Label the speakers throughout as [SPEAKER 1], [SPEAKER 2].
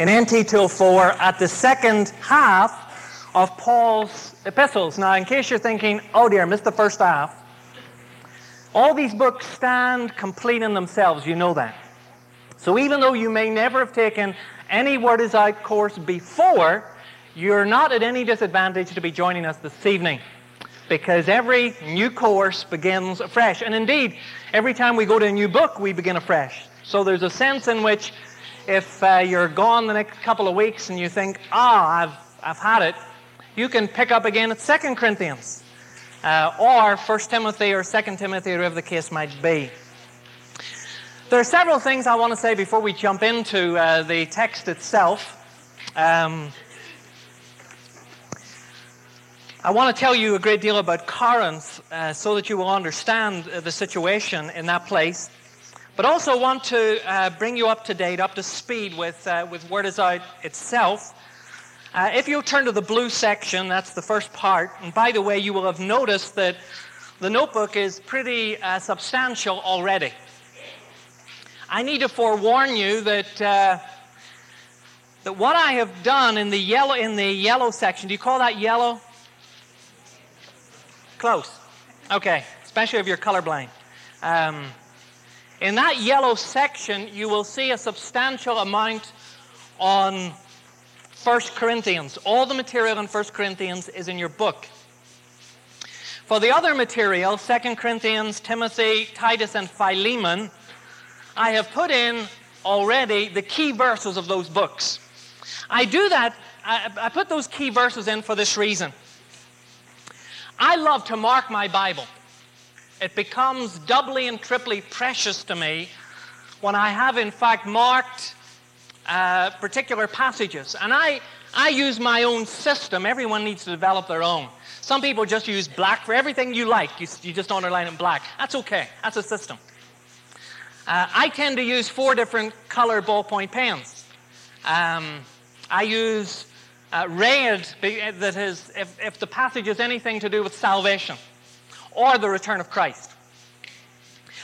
[SPEAKER 1] in NT 204 at the second half of Paul's epistles. Now, in case you're thinking, oh dear, I missed the first half, all these books stand complete in themselves. You know that. So even though you may never have taken any Word is Out course before, you're not at any disadvantage to be joining us this evening because every new course begins afresh. And indeed, every time we go to a new book, we begin afresh. So there's a sense in which if uh, you're gone the next couple of weeks and you think, ah, I've, I've had it, you can pick up again at 2 Corinthians uh, or 1 Timothy or 2 Timothy, whatever the case might be. There are several things I want to say before we jump into uh, the text itself. Um, I want to tell you a great deal about Corinth uh, so that you will understand the situation in that place. But also want to uh, bring you up to date, up to speed with, uh, with Word is Out itself. Uh, if you turn to the blue section, that's the first part. And by the way, you will have noticed that the notebook is pretty uh, substantial already. I need to forewarn you that, that what I have done in the yellow, in the yellow section, do you call that yellow? Close. Okay, especially if you're colorblind. Um, in that yellow section, you will see a substantial amount on 1 Corinthians. All the material in 1 Corinthians is in your book. For the other material, 2 Corinthians, Timothy, Titus, and Philemon, I have put in already the key verses of those books. I do that, I, I put those key verses in for this reason. I love to mark my Bible. It becomes doubly and triply precious to me when I have, in fact, marked uh, particular passages. And I, I use my own system. Everyone needs to develop their own. Some people just use black for everything you like. You, you just underline in black. That's okay. That's a system. Uh, I tend to use four different color ballpoint pens. Um, I use uh, red, that is, if, if the passage is anything to do with salvation or the return of Christ.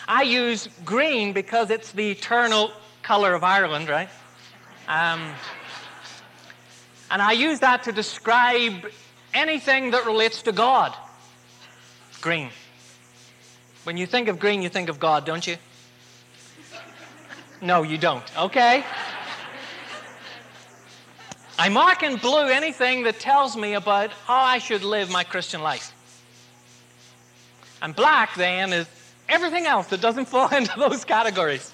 [SPEAKER 1] I use green because it's the eternal color of Ireland, right? Um, and I use that to describe anything that relates to God. Green. When you think of green, you think of God, don't you? No, you don't. Okay. I mark in blue anything that tells me about how I should live my Christian life. And black, then, is everything else that doesn't fall into those categories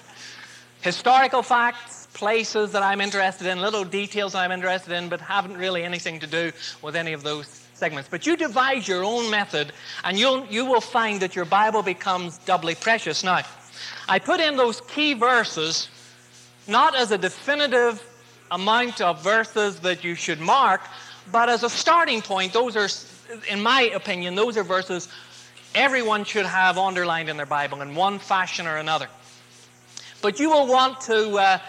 [SPEAKER 1] historical facts, places that I'm interested in, little details I'm interested in, but haven't really anything to do with any of those segments. But you devise your own method, and you'll, you will find that your Bible becomes doubly precious. Now, I put in those key verses not as a definitive amount of verses that you should mark, but as a starting point, those are, in my opinion, those are verses everyone should have underlined in their Bible in one fashion or another. But you will want to, uh,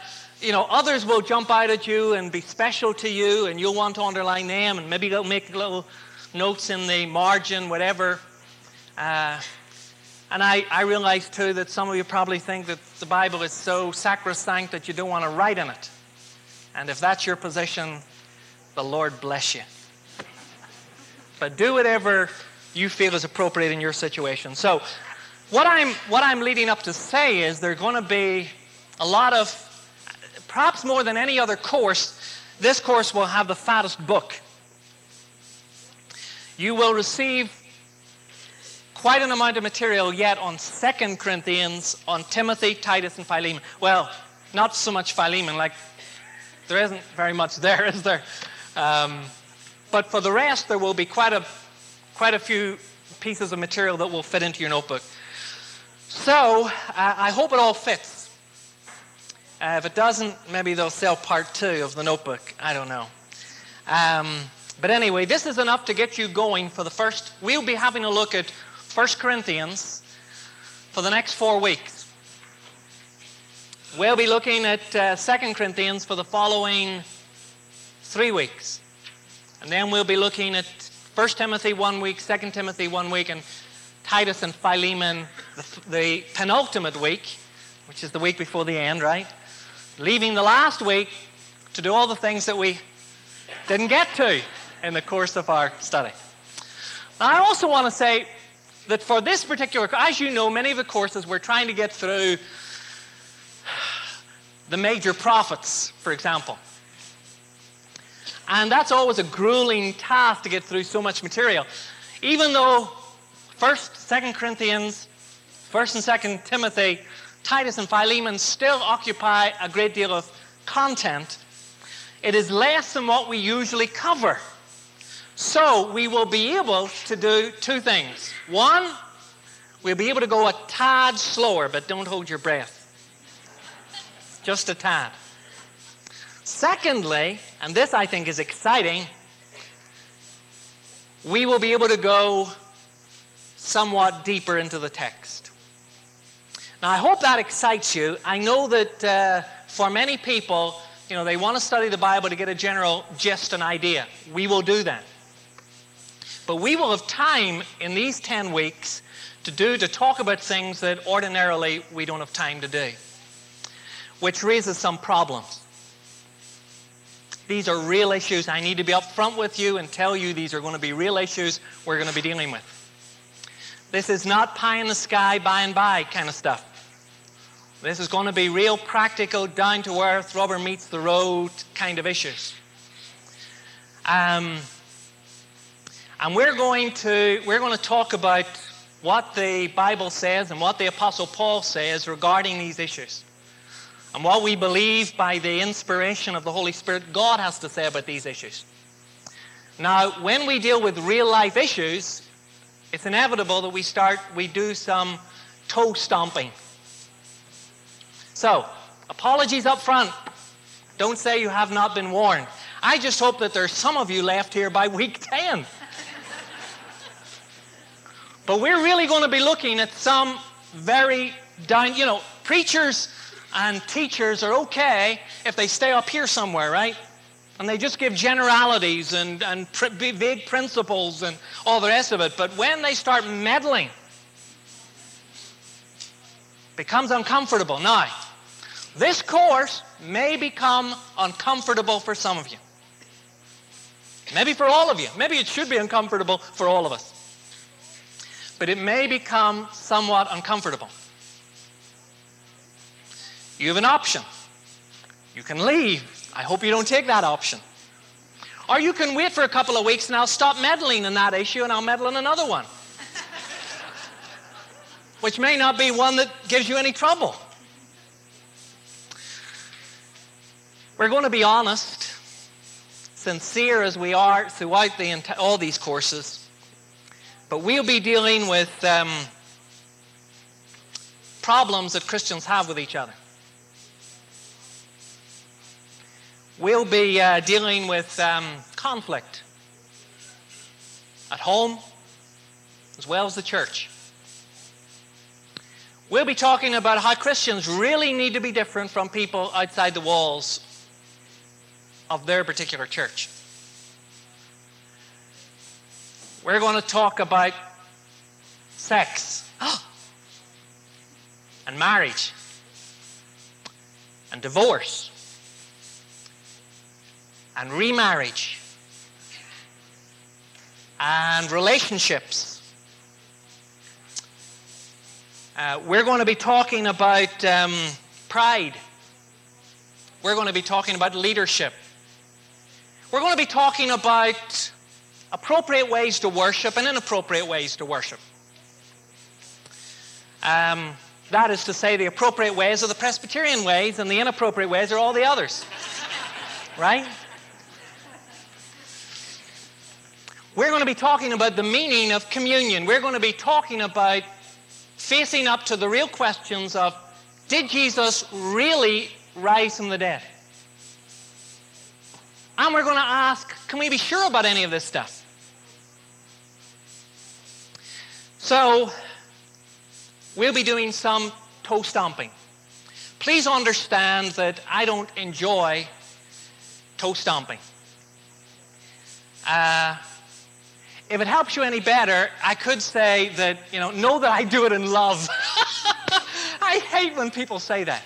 [SPEAKER 1] you know, others will jump out at you and be special to you, and you'll want to underline them, and maybe they'll make little notes in the margin, whatever. Uh, and I, I realize too that some of you probably think that the Bible is so sacrosanct that you don't want to write in it. And if that's your position, the Lord bless you. But do whatever you feel is appropriate in your situation. So, what I'm, what I'm leading up to say is there's going to be a lot of, perhaps more than any other course, this course will have the fattest book. You will receive quite an amount of material yet on Second Corinthians, on Timothy, Titus, and Philemon. Well, not so much Philemon, like there isn't very much there, is there? Um, but for the rest, there will be quite a, quite a few pieces of material that will fit into your notebook. So I hope it all fits. Uh, if it doesn't, maybe they'll sell part two of the notebook. I don't know. Um, but anyway, this is enough to get you going for the first. We'll be having a look at 1 Corinthians for the next four weeks. We'll be looking at uh, 2 Corinthians for the following three weeks. And then we'll be looking at 1 Timothy one week, 2 Timothy one week, and Titus and Philemon the, the penultimate week, which is the week before the end, right? Leaving the last week to do all the things that we didn't get to in the course of our study. Now, I also want to say that for this particular, as you know, many of the courses we're trying to get through the major prophets, for example. And that's always a grueling task to get through so much material. Even though 1st, 2nd Corinthians, 1st and 2nd Timothy, Titus and Philemon still occupy a great deal of content, it is less than what we usually cover. So we will be able to do two things. One, we'll be able to go a tad slower, but don't hold your breath. Just a tad. Secondly, and this I think is exciting, we will be able to go somewhat deeper into the text. Now, I hope that excites you. I know that uh, for many people, you know, they want to study the Bible to get a general gist and idea. We will do that. But we will have time in these 10 weeks to do, to talk about things that ordinarily we don't have time to do, which raises some problems. These are real issues. I need to be upfront with you and tell you these are going to be real issues we're going to be dealing with. This is not pie in the sky, by and by kind of stuff. This is going to be real practical, down to earth, rubber meets the road kind of issues. Um, and we're going to we're going to talk about what the Bible says and what the Apostle Paul says regarding these issues. And what we believe by the inspiration of the Holy Spirit God has to say about these issues. Now, when we deal with real life issues, it's inevitable that we start, we do some toe stomping. So, apologies up front. Don't say you have not been warned. I just hope that there's some of you left here by week 10. But we're really going to be looking at some very down, you know, preachers and teachers are okay if they stay up here somewhere, right? And they just give generalities and, and pr- vague principles and all the rest of it. But when they start meddling, becomes uncomfortable. Now, this course may become uncomfortable for some of you. Maybe for all of you. Maybe it should be uncomfortable for all of us but it may become somewhat uncomfortable. You have an option. You can leave. I hope you don't take that option. Or you can wait for a couple of weeks and I'll stop meddling in that issue and I'll meddle in another one. Which may not be one that gives you any trouble. We're going to be honest, sincere as we are throughout the, all these courses. But we'll be dealing with um, problems that Christians have with each other. We'll be uh, dealing with um, conflict at home as well as the church. We'll be talking about how Christians really need to be different from people outside the walls of their particular church. We're going to talk about sex and marriage and divorce and remarriage and relationships. Uh, we're going to be talking about um, pride. We're going to be talking about leadership. We're going to be talking about appropriate ways to worship and inappropriate ways to worship. Um, that is to say, the appropriate ways are the Presbyterian ways, and the inappropriate ways are all the others. right? We're going to be talking about the meaning of communion. We're going to be talking about facing up to the real questions of did Jesus really rise from the dead? And we're going to ask can we be sure about any of this stuff? So, we'll be doing some toe stomping. Please understand that I don't enjoy toe stomping. Uh, if it helps you any better, I could say that, you know, know that I do it in love. I hate when people say that.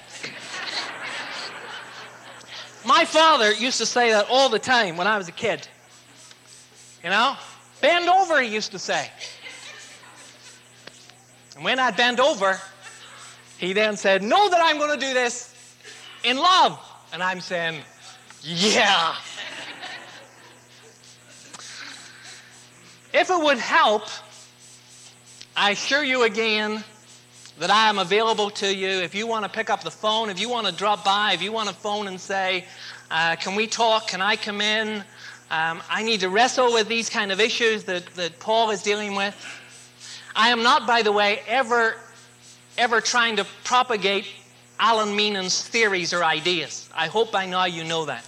[SPEAKER 1] My father used to say that all the time when I was a kid. You know? Bend over, he used to say. And when I bent over, he then said, Know that I'm going to do this in love. And I'm saying, Yeah. If it would help, I assure you again that I am available to you. If you want to pick up the phone, if you want to drop by, if you want to phone and say, uh, Can we talk? Can I come in? Um, I need to wrestle with these kind of issues that, that Paul is dealing with. I am not, by the way, ever, ever trying to propagate Alan Meenan's theories or ideas. I hope by now you know that.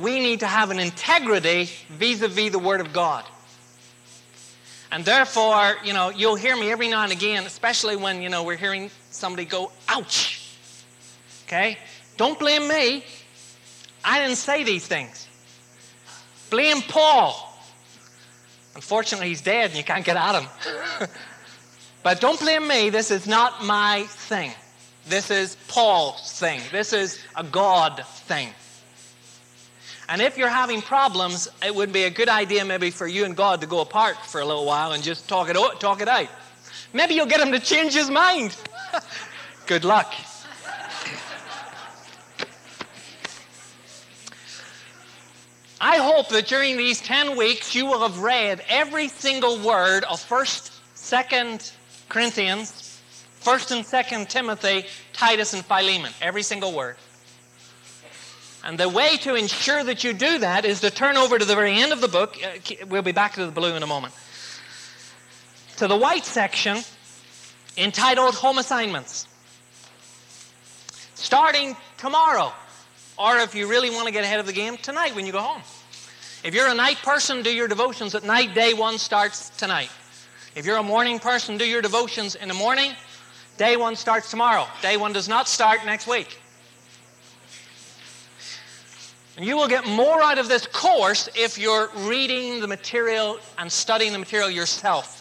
[SPEAKER 1] We need to have an integrity vis a vis the Word of God. And therefore, you know, you'll hear me every now and again, especially when, you know, we're hearing somebody go, ouch. Okay? Don't blame me. I didn't say these things. Blame Paul. Unfortunately, he's dead and you can't get at him. but don't blame me. This is not my thing. This is Paul's thing. This is a God thing. And if you're having problems, it would be a good idea maybe for you and God to go apart for a little while and just talk it, talk it out. Maybe you'll get him to change his mind. good luck. I hope that during these 10 weeks you will have read every single word of 1st, 2nd Corinthians, 1st and 2nd Timothy, Titus, and Philemon. Every single word. And the way to ensure that you do that is to turn over to the very end of the book. Uh, we'll be back to the blue in a moment. To the white section entitled Home Assignments. Starting tomorrow, or if you really want to get ahead of the game, tonight when you go home. If you're a night person, do your devotions at night. Day one starts tonight. If you're a morning person, do your devotions in the morning. Day one starts tomorrow. Day one does not start next week. You will get more out of this course if you're reading the material and studying the material yourself.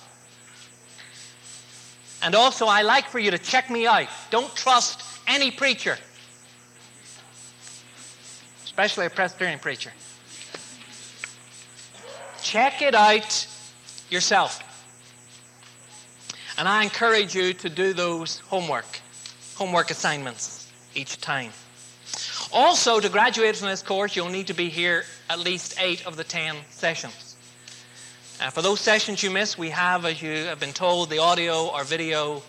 [SPEAKER 1] And also, I like for you to check me out. Don't trust any preacher especially a Presbyterian preacher. Check it out yourself. And I encourage you to do those homework, homework assignments each time. Also, to graduate from this course, you'll need to be here at least eight of the ten sessions. Uh, for those sessions you miss, we have, as you have been told, the audio or video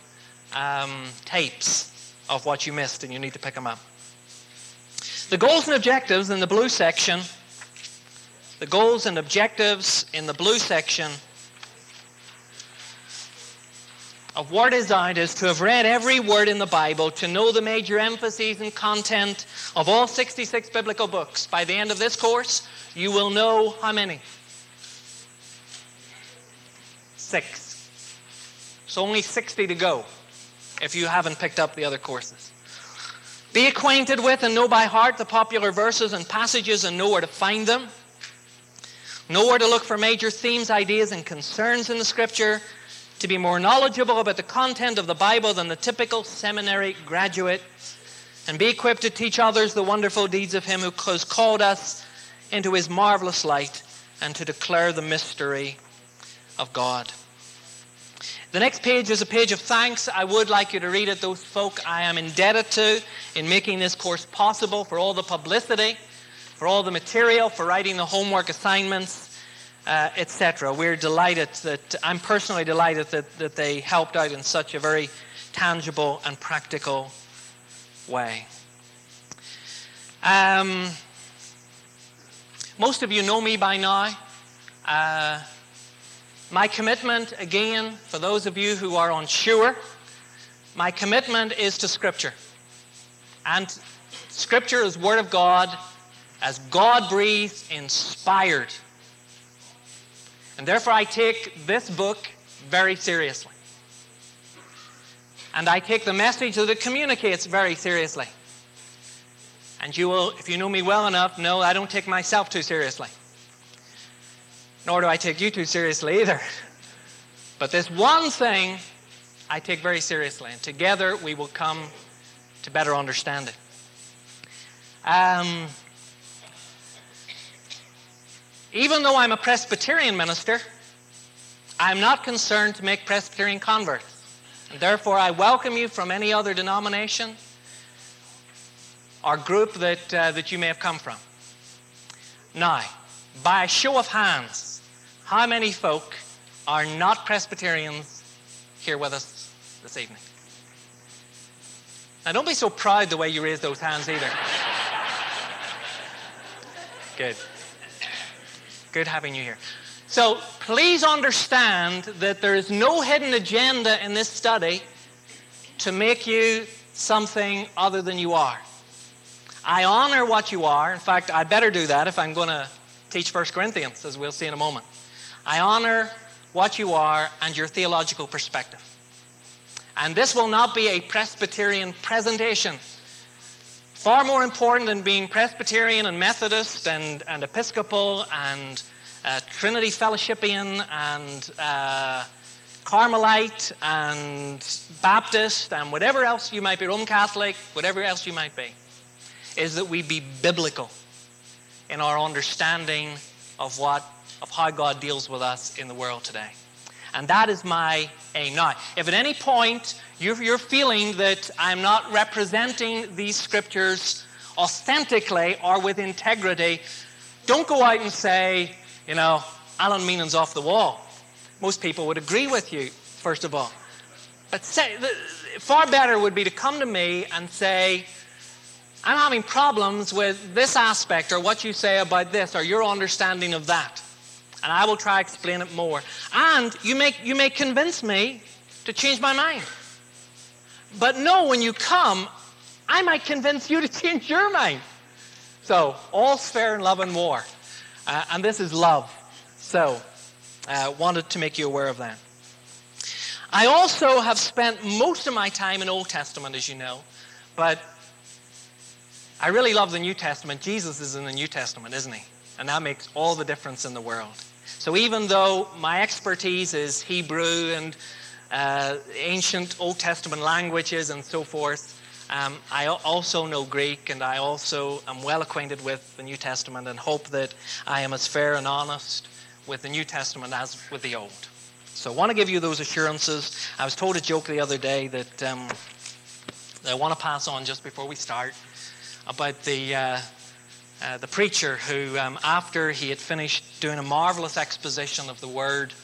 [SPEAKER 1] um, tapes of what you missed, and you need to pick them up. The goals and objectives in the blue section, the goals and objectives in the blue section of is Out is to have read every word in the Bible, to know the major emphases and content of all 66 biblical books. By the end of this course, you will know how many? Six. So only 60 to go if you haven't picked up the other courses. Be acquainted with and know by heart the popular verses and passages and know where to find them. Know where to look for major themes, ideas, and concerns in the Scripture. To be more knowledgeable about the content of the Bible than the typical seminary graduate. And be equipped to teach others the wonderful deeds of Him who has called us into His marvelous light and to declare the mystery of God. The next page is a page of thanks. I would like you to read it. Those folk I am indebted to in making this course possible for all the publicity, for all the material, for writing the homework assignments, uh, etc. We're delighted that, I'm personally delighted that, that they helped out in such a very tangible and practical way. Um, most of you know me by now. Uh, my commitment, again, for those of you who are unsure, my commitment is to Scripture. And Scripture is Word of God as God breathed, inspired. And therefore, I take this book very seriously. And I take the message that it communicates very seriously. And you will, if you know me well enough, know I don't take myself too seriously nor do I take you too seriously either. But this one thing I take very seriously, and together we will come to better understand it. Um, even though I'm a Presbyterian minister, I'm not concerned to make Presbyterian converts. And therefore, I welcome you from any other denomination or group that, uh, that you may have come from. Now, by a show of hands, how many folk are not Presbyterians here with us this evening? Now, don't be so proud the way you raise those hands either. Good. Good having you here. So, please understand that there is no hidden agenda in this study to make you something other than you are. I honor what you are. In fact, I better do that if I'm going to teach 1 Corinthians, as we'll see in a moment. I honor what you are and your theological perspective. And this will not be a Presbyterian presentation. Far more important than being Presbyterian and Methodist and, and Episcopal and uh, Trinity Fellowshipian and uh, Carmelite and Baptist and whatever else you might be, Roman Catholic, whatever else you might be, is that we be biblical in our understanding of what of how God deals with us in the world today. And that is my aim. Now, if at any point you're, you're feeling that I'm not representing these scriptures authentically or with integrity, don't go out and say, you know, Alan Meenan's off the wall. Most people would agree with you, first of all. But say, far better would be to come to me and say, I'm having problems with this aspect or what you say about this or your understanding of that. And I will try to explain it more. And you may, you may convince me to change my mind. But no, when you come, I might convince you to change your mind. So, all's fair in love and war. Uh, and this is love. So, uh, wanted to make you aware of that. I also have spent most of my time in Old Testament, as you know, but I really love the New Testament. Jesus is in the New Testament, isn't he? And that makes all the difference in the world. So even though my expertise is Hebrew and uh, ancient Old Testament languages and so forth, um, I also know Greek and I also am well acquainted with the New Testament and hope that I am as fair and honest with the New Testament as with the Old. So I want to give you those assurances. I was told a joke the other day that, um, that I want to pass on just before we start about the, uh, uh, the preacher who, um, after he had finished doing a marvelous exposition of the Word,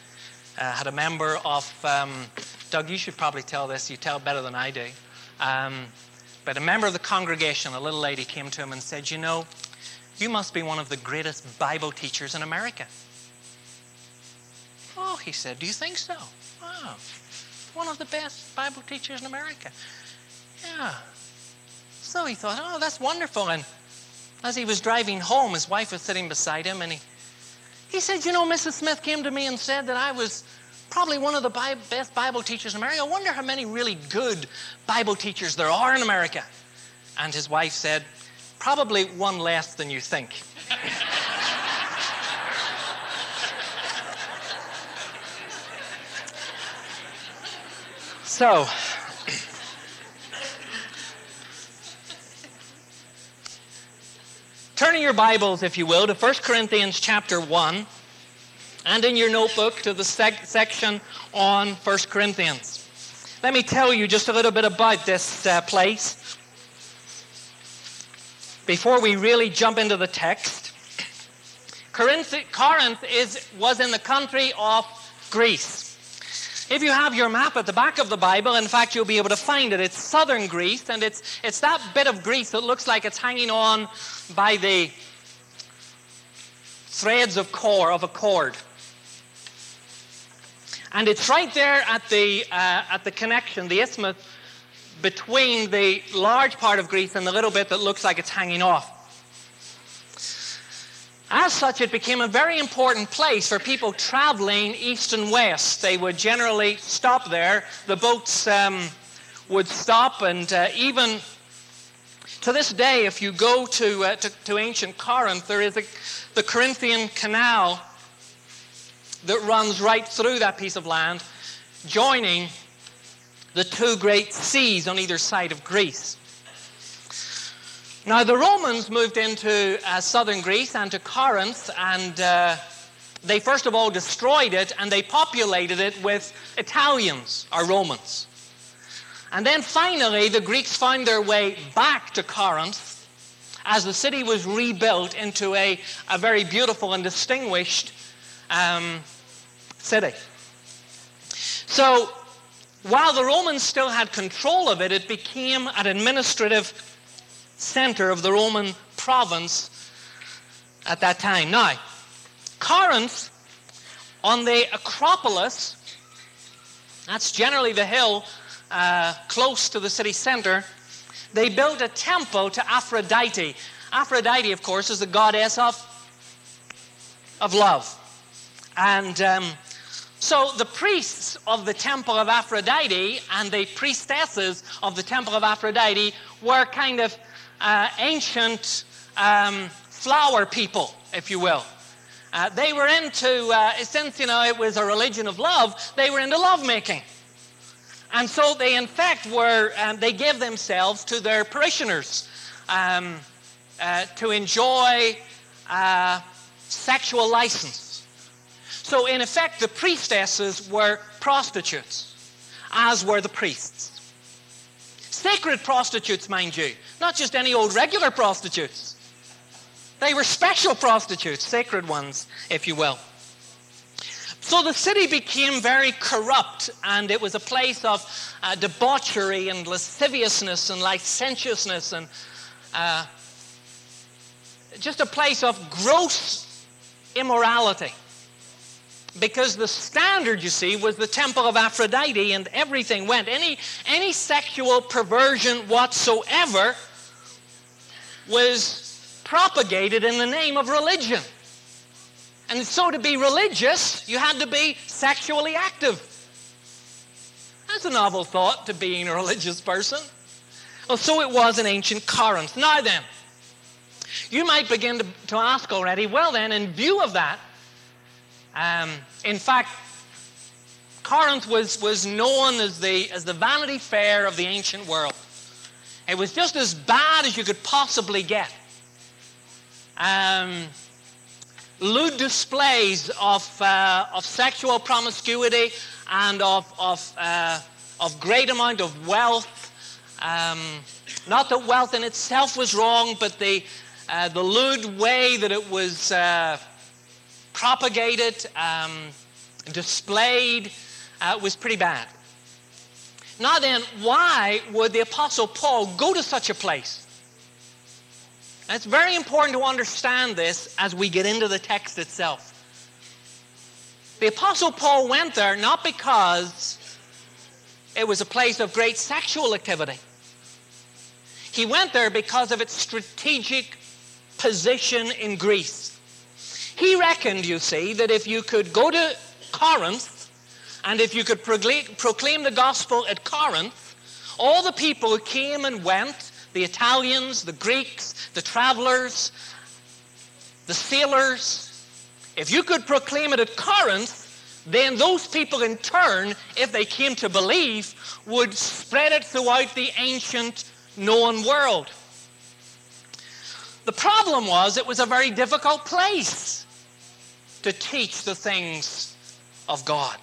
[SPEAKER 1] uh, had a member of, um, Doug, you should probably tell this, you tell better than I do. Um, but a member of the congregation, a little lady, came to him and said, You know, you must be one of the greatest Bible teachers in America. Oh, he said, Do you think so? Oh, one of the best Bible teachers in America. Yeah. So he thought, Oh, that's wonderful. And as he was driving home, his wife was sitting beside him, and he, he said, You know, Mrs. Smith came to me and said that I was probably one of the best Bible teachers in America. I wonder how many really good Bible teachers there are in America. And his wife said, Probably one less than you think. so, turning your Bibles, if you will, to 1 Corinthians chapter 1 and in your notebook to the sec- section on 1 Corinthians. Let me tell you just a little bit about this uh, place before we really jump into the text. Corinth, Corinth is, was in the country of Greece. If you have your map at the back of the Bible, in fact, you'll be able to find it. It's southern Greece, and it's, it's that bit of Greece that looks like it's hanging on by the threads of core of a cord. And it's right there at the, uh, at the connection, the isthmus, between the large part of Greece and the little bit that looks like it's hanging off. As such, it became a very important place for people traveling east and west. They would generally stop there. The boats um, would stop, and uh, even to this day, if you go to, uh, to, to, ancient Corinth, there is a, the Corinthian Canal that runs right through that piece of land, joining the two great seas on either side of Greece. Now, the Romans moved into uh, southern Greece and to Corinth, and uh, they first of all destroyed it and they populated it with Italians or Romans. And then finally, the Greeks found their way back to Corinth as the city was rebuilt into a, a very beautiful and distinguished um, city. So, while the Romans still had control of it, it became an administrative center of the Roman province at that time. Now, Corinth, on the Acropolis, that's generally the hill uh, close to the city center, they built a temple to Aphrodite. Aphrodite, of course, is the goddess of, of love. And um, so the priests of the temple of Aphrodite and the priestesses of the temple of Aphrodite were kind of uh, ancient um, flower people, if you will. Uh, they were into, uh, since you know it was a religion of love, they were into lovemaking. And so they, in fact, were, um, they gave themselves to their parishioners um, uh, to enjoy uh, sexual license. So, in effect, the priestesses were prostitutes, as were the priests. Sacred prostitutes, mind you, not just any old regular prostitutes. They were special prostitutes, sacred ones, if you will. So the city became very corrupt, and it was a place of uh, debauchery and lasciviousness and licentiousness and uh, just a place of gross immorality. Because the standard, you see, was the temple of Aphrodite, and everything went. Any, any sexual perversion whatsoever was propagated in the name of religion. And so to be religious, you had to be sexually active. That's a novel thought to being a religious person. Well, so it was in ancient Corinth. Now then, you might begin to, to ask already, well then, in view of that, um, in fact, Corinth was, was known as the, as the Vanity Fair of the ancient world. It was just as bad as you could possibly get. Um, lewd displays of, uh, of sexual promiscuity and of, of, uh, of great amount of wealth. Um, not that wealth in itself was wrong, but the, uh, the lewd way that it was uh, propagated, um, displayed, uh, was pretty bad. Now then, why would the Apostle Paul go to such a place? And it's very important to understand this as we get into the text itself. The Apostle Paul went there not because it was a place of great sexual activity. He went there because of its strategic position in Greece. He reckoned, you see, that if you could go to Corinth and if you could proclaim the gospel at Corinth, all the people who came and went the Italians, the Greeks, the travelers, the sailors. If you could proclaim it at Corinth, then those people in turn, if they came to believe, would spread it throughout the ancient known world. The problem was it was a very difficult place to teach the things of God.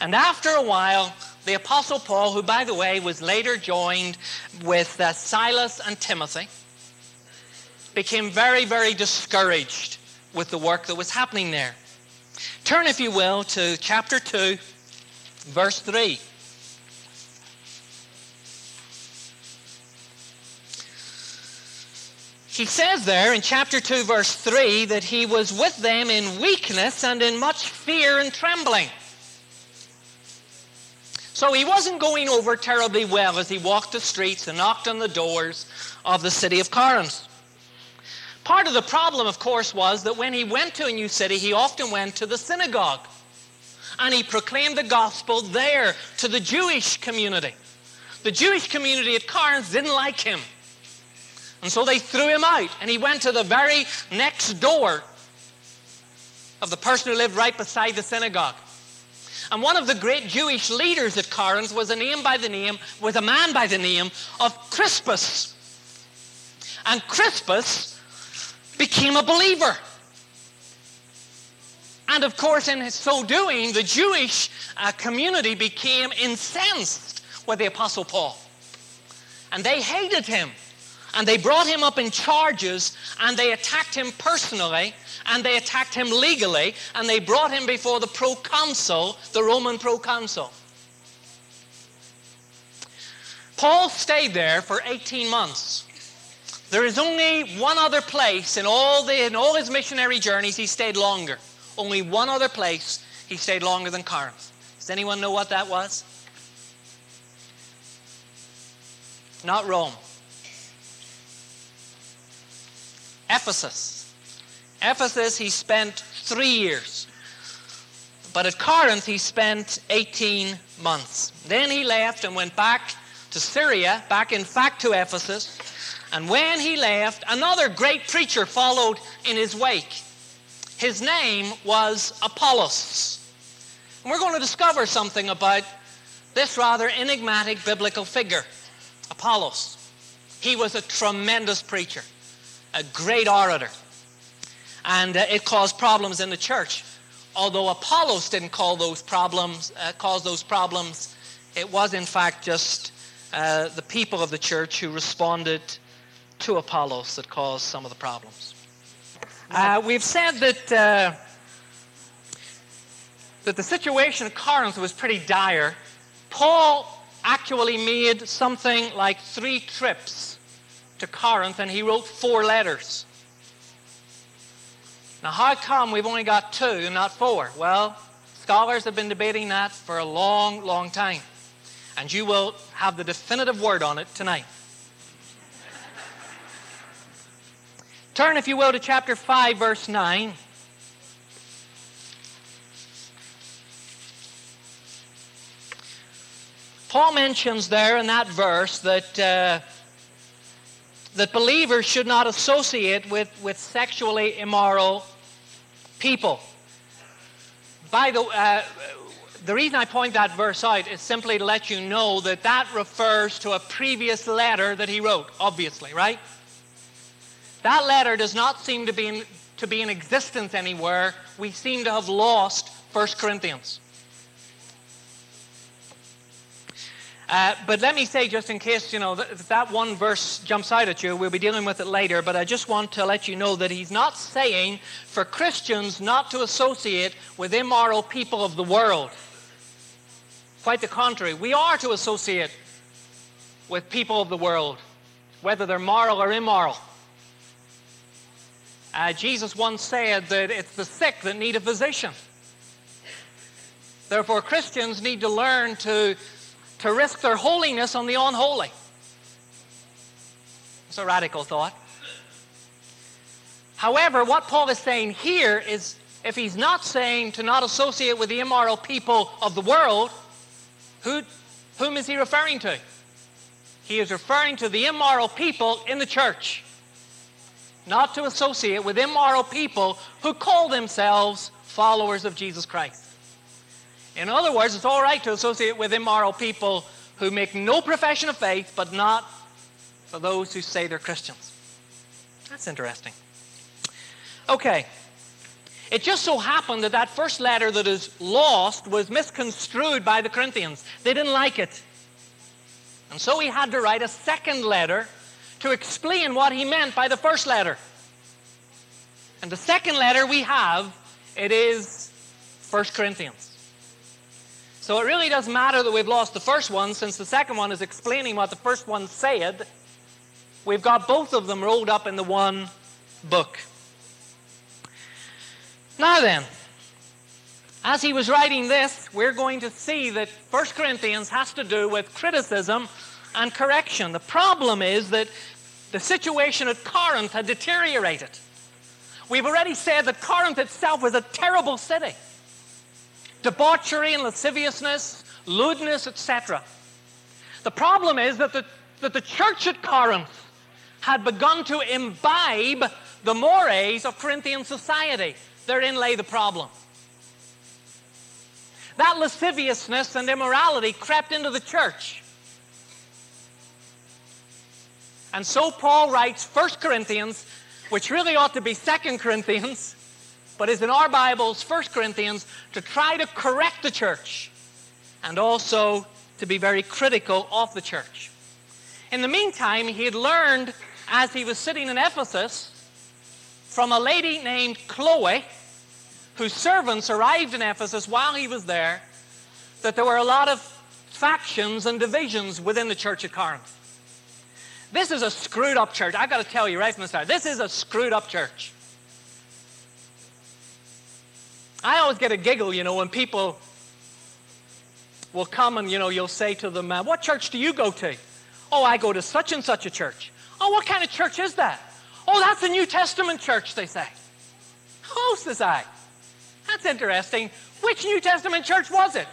[SPEAKER 1] And after a while, the Apostle Paul, who, by the way, was later joined with uh, Silas and Timothy, became very, very discouraged with the work that was happening there. Turn, if you will, to chapter 2, verse 3. He says there in chapter 2, verse 3, that he was with them in weakness and in much fear and trembling. So he wasn't going over terribly well as he walked the streets and knocked on the doors of the city of Corinth. Part of the problem, of course, was that when he went to a new city, he often went to the synagogue and he proclaimed the gospel there to the Jewish community. The Jewish community at Corinth didn't like him. And so they threw him out, and he went to the very next door of the person who lived right beside the synagogue. And one of the great Jewish leaders at Corinth was a name by the name, was a man by the name of Crispus. And Crispus became a believer. And of course, in his so doing, the Jewish uh, community became incensed with the Apostle Paul. And they hated him. And they brought him up in charges and they attacked him personally and they attacked him legally and they brought him before the proconsul, the Roman proconsul. Paul stayed there for 18 months. There is only one other place in all, the, in all his missionary journeys he stayed longer. Only one other place he stayed longer than Corinth. Does anyone know what that was? Not Rome. Ephesus. Ephesus, he spent three years. But at Corinth, he spent 18 months. Then he left and went back to Syria, back in fact to Ephesus. And when he left, another great preacher followed in his wake. His name was Apollos. And we're going to discover something about this rather enigmatic biblical figure, Apollos. He was a tremendous preacher, a great orator. And uh, it caused problems in the church. Although Apollos didn't call those problems, uh, cause those problems, it was in fact just uh, the people of the church who responded to Apollos that caused some of the problems. Uh, we've said that, uh, that the situation at Corinth was pretty dire. Paul actually made something like three trips to Corinth and he wrote four letters. Now, how come we've only got two and not four? Well, scholars have been debating that for a long, long time. And you will have the definitive word on it tonight. Turn, if you will, to chapter 5, verse 9. Paul mentions there in that verse that, uh, that believers should not associate with, with sexually immoral people. By the, uh, the reason I point that verse out is simply to let you know that that refers to a previous letter that he wrote, obviously, right? That letter does not seem to be in, to be in existence anywhere. We seem to have lost 1 Corinthians. Uh, but let me say, just in case, you know, if that one verse jumps out at you, we'll be dealing with it later, but I just want to let you know that he's not saying for Christians not to associate with immoral people of the world. Quite the contrary. We are to associate with people of the world, whether they're moral or immoral. Uh, Jesus once said that it's the sick that need a physician. Therefore, Christians need to learn to, to risk their holiness on the unholy. It's a radical thought. However, what Paul is saying here is if he's not saying to not associate with the immoral people of the world, who, whom is he referring to? He is referring to the immoral people in the church not to associate with immoral people who call themselves followers of Jesus Christ. In other words, it's all right to associate with immoral people who make no profession of faith, but not for those who say they're Christians. That's interesting. Okay. It just so happened that that first letter that is lost was misconstrued by the Corinthians. They didn't like it. And so he had to write a second letter to explain what he meant by the first letter. And the second letter we have, it is 1 Corinthians. So it really doesn't matter that we've lost the first one, since the second one is explaining what the first one said. We've got both of them rolled up in the one book. Now then, as he was writing this, we're going to see that 1 Corinthians has to do with criticism and correction. The problem is that the situation at Corinth had deteriorated. We've already said that Corinth itself was a terrible city. Debauchery and lasciviousness, lewdness, etc. The problem is that the, that the church at Corinth had begun to imbibe the mores of Corinthian society. Therein lay the problem. That lasciviousness and immorality crept into the church. And so Paul writes 1 Corinthians, which really ought to be 2 Corinthians, but is in our Bibles 1 Corinthians, to try to correct the church and also to be very critical of the church. In the meantime, he had learned as he was sitting in Ephesus from a lady named Chloe, whose servants arrived in Ephesus while he was there, that there were a lot of factions and divisions within the church at Corinth. This is a screwed up church. I've got to tell you right from the start. This is a screwed up church. I always get a giggle, you know, when people will come and, you know, you'll say to them, What church do you go to? Oh, I go to such and such a church. Oh, what kind of church is that? Oh, that's a New Testament church, they say. Oh, says I. That's interesting. Which New Testament church was it?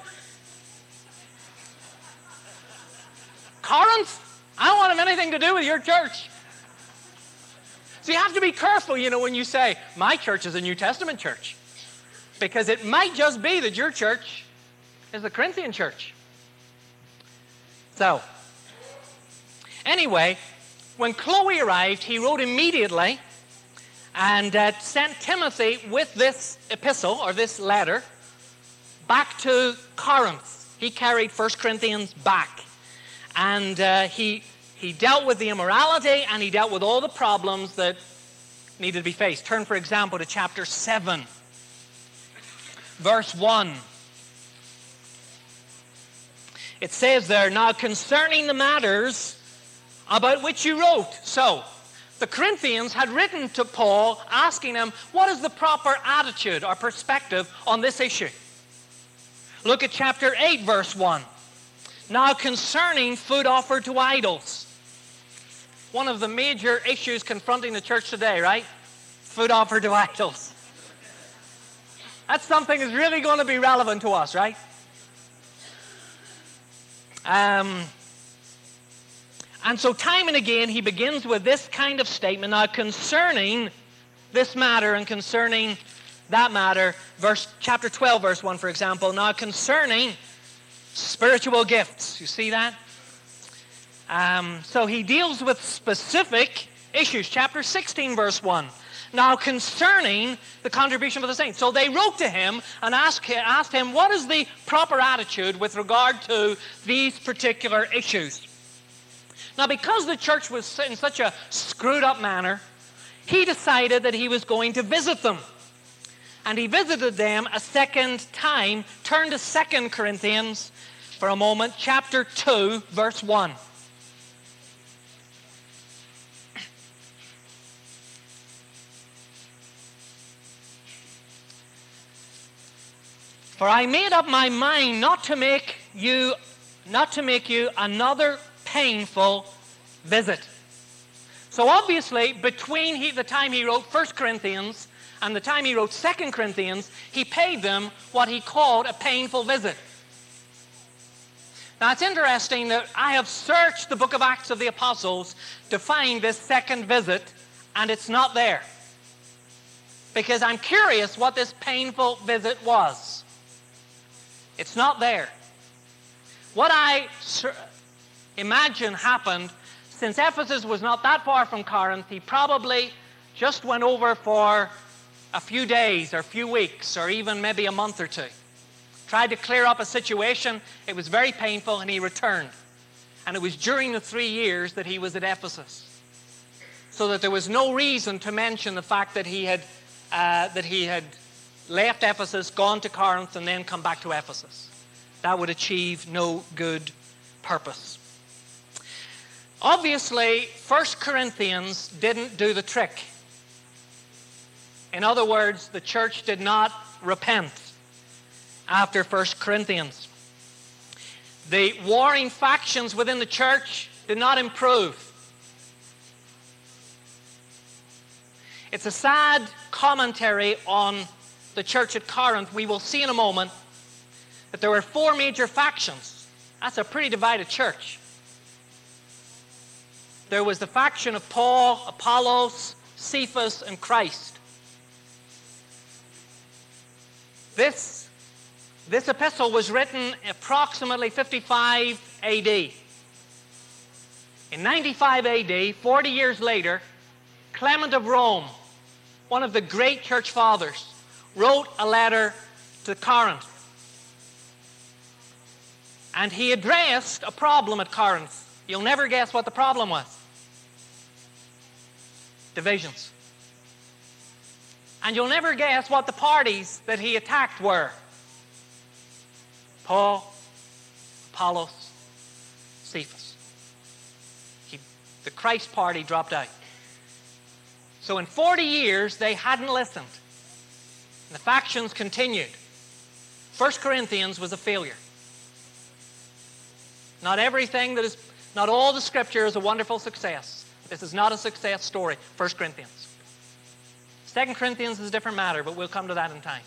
[SPEAKER 1] Corinth? I don't want have anything to do with your church. So you have to be careful, you know, when you say, my church is a New Testament church. Because it might just be that your church is the Corinthian church. So, anyway, when Chloe arrived, he wrote immediately and uh, sent Timothy with this epistle or this letter back to Corinth. He carried 1 Corinthians back. And uh, he, he dealt with the immorality and he dealt with all the problems that needed to be faced. Turn, for example, to chapter 7, verse 1. It says there, Now concerning the matters about which you wrote. So, the Corinthians had written to Paul asking him, What is the proper attitude or perspective on this issue? Look at chapter 8, verse 1. Now, concerning food offered to idols. One of the major issues confronting the church today, right? Food offered to idols. That's something that's really going to be relevant to us, right? Um, and so, time and again, he begins with this kind of statement now concerning this matter and concerning that matter. Verse, chapter 12, verse 1, for example. Now, concerning spiritual gifts. You see that? Um, so, he deals with specific issues. Chapter 16, verse 1. Now, concerning the contribution of the saints. So they wrote to him and asked, asked him, what is the proper attitude with regard to these particular issues? Now, because the church was in such a screwed up manner, he decided that he was going to visit them. And he visited them a second time. Turn to Second Corinthians for a moment, chapter 2, verse 1. For I made up my mind not to make you not to make you another painful visit. So obviously, between he, the time he wrote 1 Corinthians and the time he wrote 2 Corinthians, he paid them what he called a painful visit. Now it's interesting that I have searched the book of Acts of the Apostles to find this second visit, and it's not there. Because I'm curious what this painful visit was. It's not there. What I imagine happened, since Ephesus was not that far from Corinth, he probably just went over for a few days or a few weeks or even maybe a month or two. Tried to clear up a situation. It was very painful and he returned. And it was during the three years that he was at Ephesus. So that there was no reason to mention the fact that he had, uh, that he had left Ephesus, gone to Corinth, and then come back to Ephesus. That would achieve no good purpose. Obviously, 1 Corinthians didn't do the trick. In other words, the church did not repent after 1 Corinthians. The warring factions within the church did not improve. It's a sad commentary on the church at Corinth. We will see in a moment that there were four major factions. That's a pretty divided church. There was the faction of Paul, Apollos, Cephas, and Christ. This, this epistle was written approximately 55 AD. In 95 AD, 40 years later, Clement of Rome, one of the great church fathers, wrote a letter to Corinth. And he addressed a problem at Corinth. You'll never guess what the problem was divisions. And you'll never guess what the parties that he attacked were Paul, Apollos, Cephas. He, the Christ party dropped out. So in 40 years, they hadn't listened. The factions continued. 1 Corinthians was a failure. Not everything that is, not all the scripture is a wonderful success. This is not a success story, 1 Corinthians. 2 Corinthians is a different matter, but we'll come to that in time.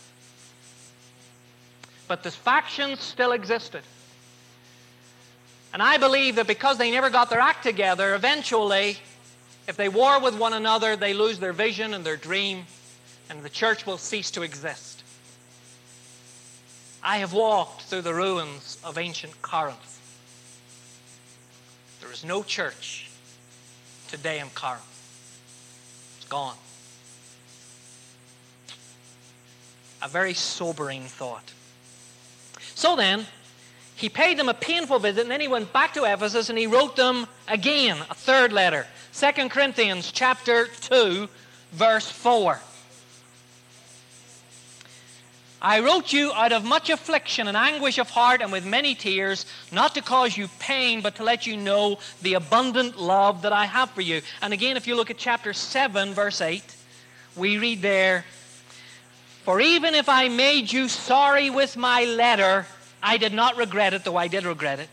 [SPEAKER 1] But the factions still existed. And I believe that because they never got their act together, eventually, if they war with one another, they lose their vision and their dream, and the church will cease to exist. I have walked through the ruins of ancient Corinth. There is no church today in Corinth. It's gone. A very sobering thought. So then, he paid them a painful visit, and then he went back to Ephesus and he wrote them again a third letter. 2 Corinthians chapter 2, verse 4. I wrote you out of much affliction and anguish of heart and with many tears, not to cause you pain, but to let you know the abundant love that I have for you. And again, if you look at chapter 7, verse 8, we read there, For even if I made you sorry with my letter, I did not regret it, though I did regret it.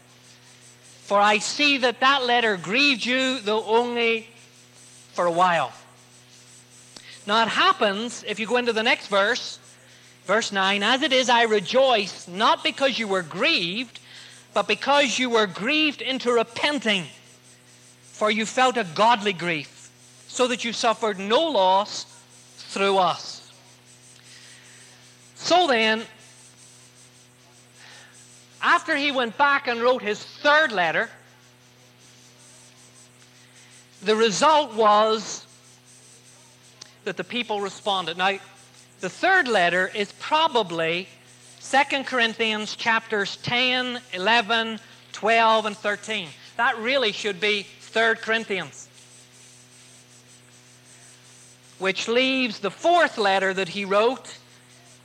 [SPEAKER 1] For I see that that letter grieved you, though only for a while. Now it happens, if you go into the next verse, verse 9, As it is, I rejoice, not because you were grieved, but because you were grieved into repenting. For you felt a godly grief, so that you suffered no loss through us. So then, after he went back and wrote his third letter, the result was that the people responded. Now, the third letter is probably 2 Corinthians chapters 10, 11, 12, and 13. That really should be 3 Corinthians. Which leaves the fourth letter that he wrote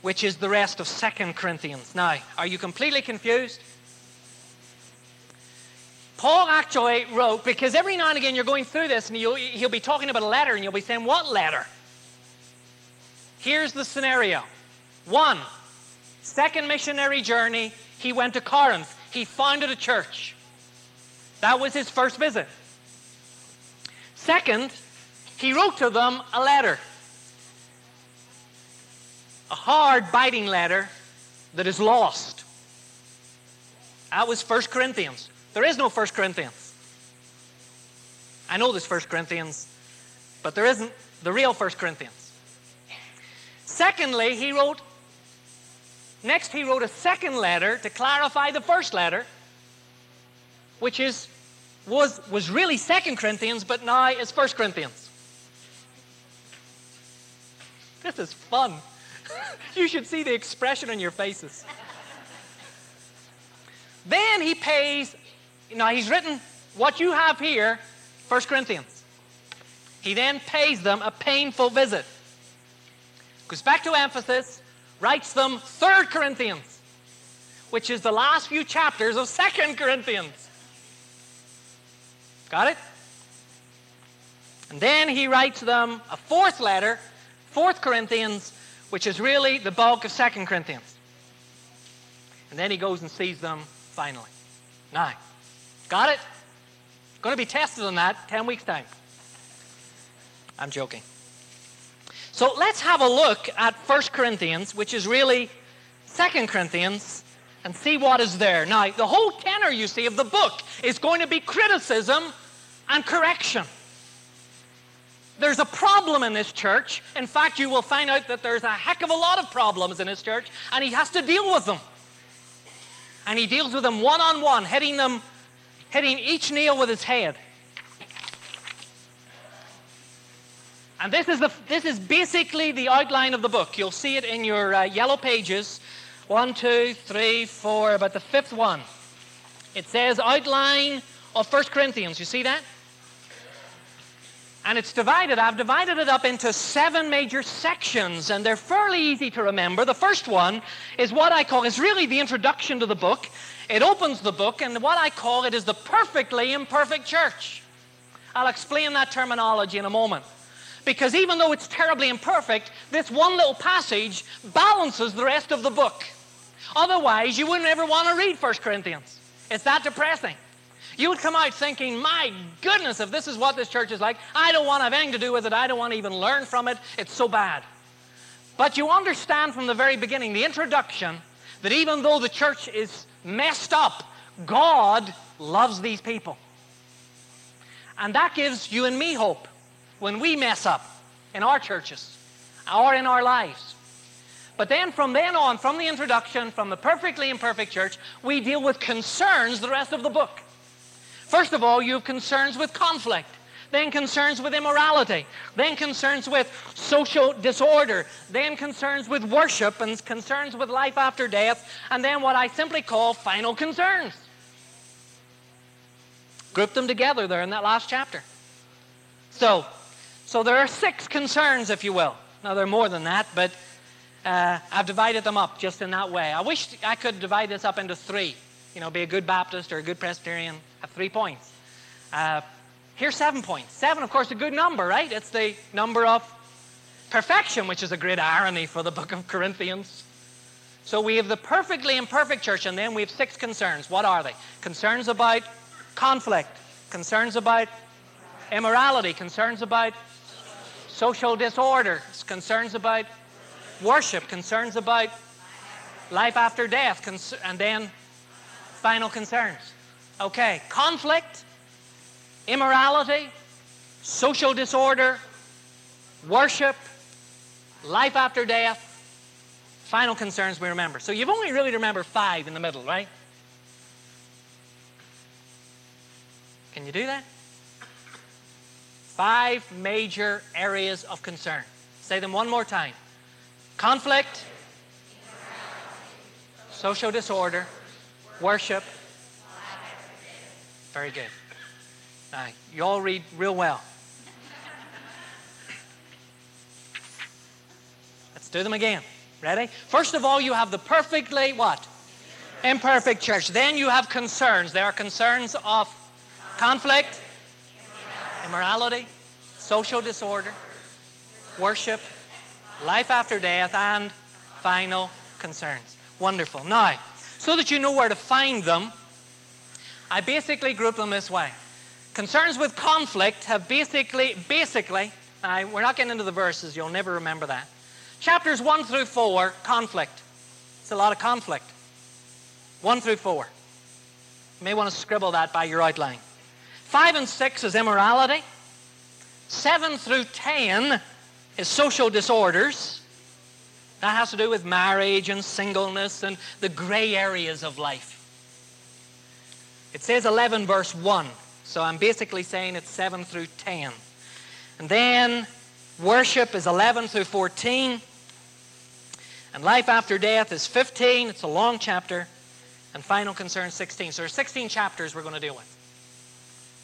[SPEAKER 1] which is the rest of Second Corinthians. Now, are you completely confused? Paul actually wrote, because every now and again you're going through this and he'll be talking about a letter and you'll be saying, What letter? Here's the scenario. One, second missionary journey, he went to Corinth. He founded a church. That was his first visit. Second, he wrote to them a letter a hard, biting letter that is lost. That was 1 Corinthians. There is no 1 Corinthians. I know there's 1 Corinthians, but there isn't the real 1 Corinthians. Secondly, he wrote, next he wrote a second letter to clarify the first letter, which is, was, was really 2 Corinthians, but now is 1 Corinthians. This is fun. you should see the expression on your faces. then he pays, now he's written what you have here, 1 Corinthians. He then pays them a painful visit. Goes back to Ephesus, writes them 3 Corinthians, which is the last few chapters of 2 Corinthians. Got it? And then he writes them a fourth letter, 4 Corinthians, which is really the bulk of Second Corinthians. And then he goes and sees them finally. Now, got it? Going to be tested on that 10 weeks' time. I'm joking. So let's have a look at 1 Corinthians, which is really 2 Corinthians, and see what is there. Now, the whole tenor, you see, of the book is going to be criticism and correction. There's a problem in this church. In fact, you will find out that there's a heck of a lot of problems in this church, and he has to deal with them. And he deals with them one on one, hitting them, hitting each nail with his head. And this is, the, this is basically the outline of the book. You'll see it in your uh, yellow pages. One, two, three, four, about the fifth one. It says outline of 1 Corinthians. You see that? And it's divided. I've divided it up into seven major sections, and they're fairly easy to remember. The first one is what I call, is really the introduction to the book. It opens the book, and what I call it is the perfectly imperfect church. I'll explain that terminology in a moment. Because even though it's terribly imperfect, this one little passage balances the rest of the book. Otherwise, you wouldn't ever want to read 1 Corinthians. It's that depressing. You would come out thinking, my goodness, if this is what this church is like, I don't want to have anything to do with it. I don't want to even learn from it. It's so bad. But you understand from the very beginning, the introduction, that even though the church is messed up, God loves these people. And that gives you and me hope when we mess up in our churches or in our lives. But then from then on, from the introduction, from the perfectly imperfect church, we deal with concerns the rest of the book. First of all, you have concerns with conflict, then concerns with immorality, then concerns with social disorder, then concerns with worship, and concerns with life after death, and then what I simply call final concerns. Group them together there in that last chapter. So, so there are six concerns, if you will. Now, there are more than that, but uh, I've divided them up just in that way. I wish I could divide this up into three. You know, be a good Baptist or a good Presbyterian, have three points. Uh, here's seven points. Seven, of course, a good number, right? It's the number of perfection, which is a great irony for the book of Corinthians. So we have the perfectly imperfect church, and then we have six concerns. What are they? Concerns about conflict, concerns about immorality, concerns about social disorder, concerns about worship, concerns about life after death, and then final concerns. Okay, conflict, immorality, social disorder, worship, life after death, final concerns we remember. So you've only really to remember five in the middle, right? Can you do that? Five major areas of concern. Say them one more time conflict, social disorder, worship. Very good. Now, you all read real well. Let's do them again. Ready? First of all, you have the perfectly what? Imperfect church. Then you have concerns. There are concerns of conflict, immorality, social disorder, worship, life after death, and final concerns. Wonderful. Now, so that you know where to find them, I basically group them this way. Concerns with conflict have basically, basically, now we're not getting into the verses, you'll never remember that. Chapters 1 through 4, conflict. It's a lot of conflict. 1 through 4. You may want to scribble that by your outline. 5 and 6 is immorality. 7 through 10 is social disorders. That has to do with marriage and singleness and the gray areas of life. It says 11 verse 1, so I'm basically saying it's 7 through 10. And then worship is 11 through 14. And life after death is 15. It's a long chapter. And final concern 16. So there's 16 chapters we're going to deal with.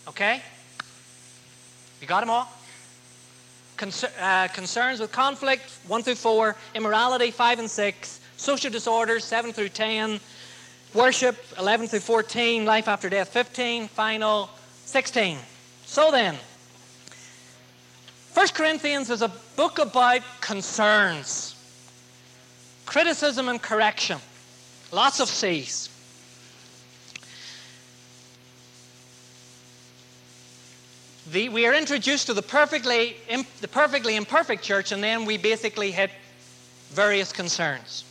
[SPEAKER 1] Okay? You got them all? Concer uh, concerns with conflict, 1 through 4, immorality, 5 and 6, social disorders, 7 through 10, worship, 11 through 14, life after death, 15, final, 16. So then, 1 Corinthians is a book about concerns, criticism and correction, lots of C's. The, we are introduced to the perfectly, the perfectly imperfect church, and then we basically hit various concerns.